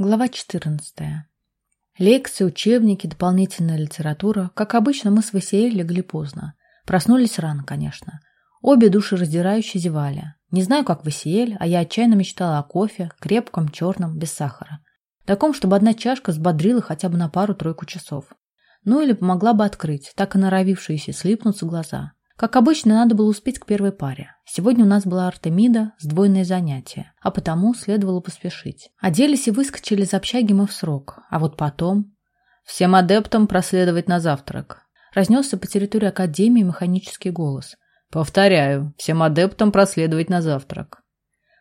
Глава 14. Лекции, учебники, дополнительная литература. Как обычно, мы с Васиэль легли поздно. Проснулись рано, конечно. Обе души раздирающие зевали. Не знаю, как Васиэль, а я отчаянно мечтала о кофе, крепком, черном, без сахара. Таком, чтобы одна чашка взбодрила хотя бы на пару-тройку часов. Ну или помогла бы открыть, так и норовившиеся слипнуться глаза. Как обычно, надо было успеть к первой паре. Сегодня у нас была Артемида, сдвоенное занятие, а потому следовало поспешить. Оделись и выскочили из общаги мы в срок, а вот потом... «Всем адептам проследовать на завтрак», — разнесся по территории Академии механический голос. «Повторяю, всем адептам проследовать на завтрак».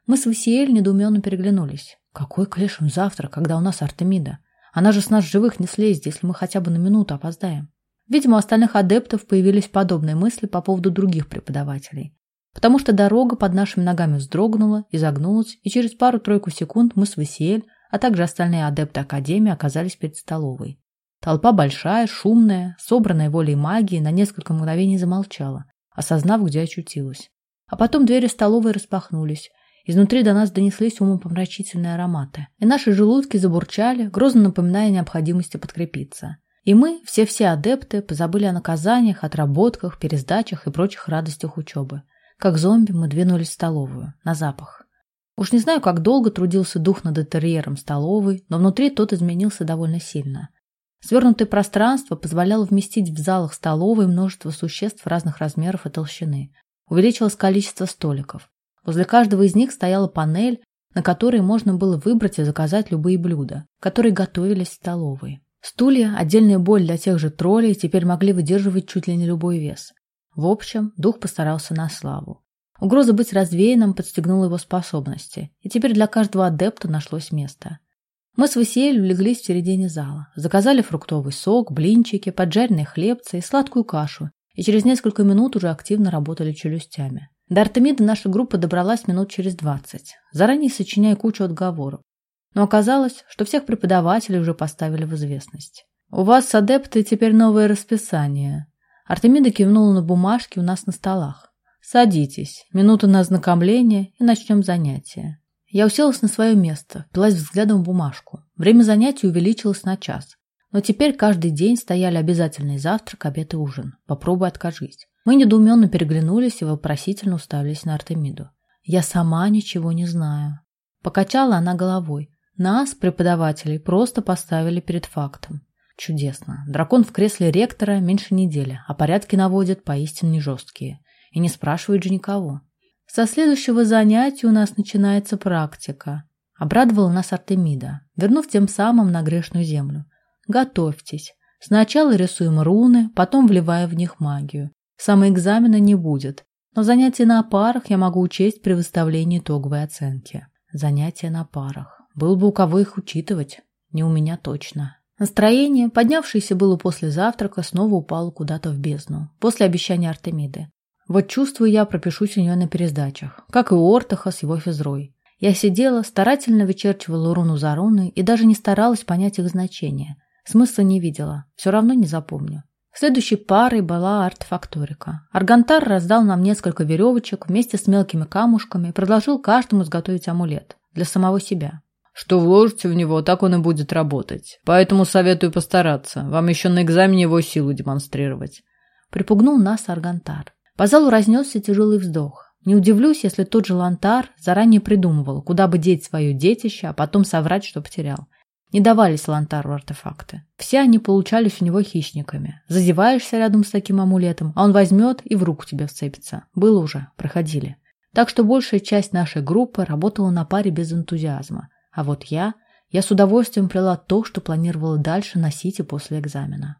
Мы с Васиэль недоуменно переглянулись. Какой к лешему завтрак, когда у нас Артемида? Она же с нас живых не слезет, если мы хотя бы на минуту опоздаем. Видимо, у остальных адептов появились подобные мысли по поводу других преподавателей. Потому что дорога под нашими ногами вздрогнула, изогнулась, и через пару-тройку секунд мы с Васиэль, а также остальные адепты Академии оказались перед столовой. Толпа большая, шумная, собранная волей магии, на несколько мгновений замолчала, осознав, где очутилась. А потом двери столовой распахнулись. Изнутри до нас донеслись умопомрачительные ароматы, и наши желудки забурчали, грозно напоминая необходимости подкрепиться. И мы, все-все адепты, позабыли о наказаниях, отработках, пересдачах и прочих радостях учебы. Как зомби мы двинулись в столовую, на запах. Уж не знаю, как долго трудился дух над интерьером столовой, но внутри тот изменился довольно сильно. Свернутое пространство позволяло вместить в залах столовой множество существ разных размеров и толщины. Увеличилось количество столиков. Возле каждого из них стояла панель, на которой можно было выбрать и заказать любые блюда, которые готовились в столовой. Стулья, отдельная боль для тех же троллей, теперь могли выдерживать чуть ли не любой вес. В общем, дух постарался на славу. Угроза быть развеянным подстегнула его способности, и теперь для каждого адепта нашлось место. Мы с Васиэль улеглись в середине зала, заказали фруктовый сок, блинчики, поджаренные хлебцы и сладкую кашу, и через несколько минут уже активно работали челюстями. До Артемида наша группа добралась минут через двадцать, заранее сочиняя кучу отговоров. Но оказалось, что всех преподавателей уже поставили в известность. «У вас адепты теперь новое расписание». Артемида кивнула на бумажки у нас на столах. «Садитесь, минута на ознакомление и начнем занятие». Я уселась на свое место, впилась взглядом в бумажку. Время занятий увеличилось на час. Но теперь каждый день стояли обязательный завтрак, обед и ужин. Попробуй откажись. Мы недоуменно переглянулись и вопросительно уставились на Артемиду. «Я сама ничего не знаю». Покачала она головой. Нас, преподавателей, просто поставили перед фактом. Чудесно. Дракон в кресле ректора меньше недели, а порядки наводит поистине жесткие. И не спрашивает же никого. Со следующего занятия у нас начинается практика. Обрадовала нас Артемида, вернув тем самым на грешную землю. Готовьтесь. Сначала рисуем руны, потом вливая в них магию. Самоэкзамена не будет, но занятия на парах я могу учесть при выставлении итоговой оценки. Занятия на парах. Был бы у кого их учитывать. Не у меня точно. Настроение, поднявшееся было после завтрака, снова упало куда-то в бездну. После обещания Артемиды. Вот чувствую я, пропишусь у нее на пересдачах. Как и у Ортаха с его физрой. Я сидела, старательно вычерчивала руну за руной и даже не старалась понять их значение. Смысла не видела. Все равно не запомню. Следующей парой была артефакторика. Аргантар раздал нам несколько веревочек вместе с мелкими камушками и предложил каждому изготовить амулет. Для самого себя. Что вложите в него, так он и будет работать. Поэтому советую постараться. Вам еще на экзамене его силу демонстрировать. Припугнул нас Аргантар. По залу разнесся тяжелый вздох. Не удивлюсь, если тот же Лантар заранее придумывал, куда бы деть свое детище, а потом соврать, что потерял. Не давались Лантару артефакты. Все они получались у него хищниками. Зазеваешься рядом с таким амулетом, а он возьмет и в руку тебе вцепится. Было уже, проходили. Так что большая часть нашей группы работала на паре без энтузиазма. А вот я, я с удовольствием плела то, что планировала дальше носить и после экзамена.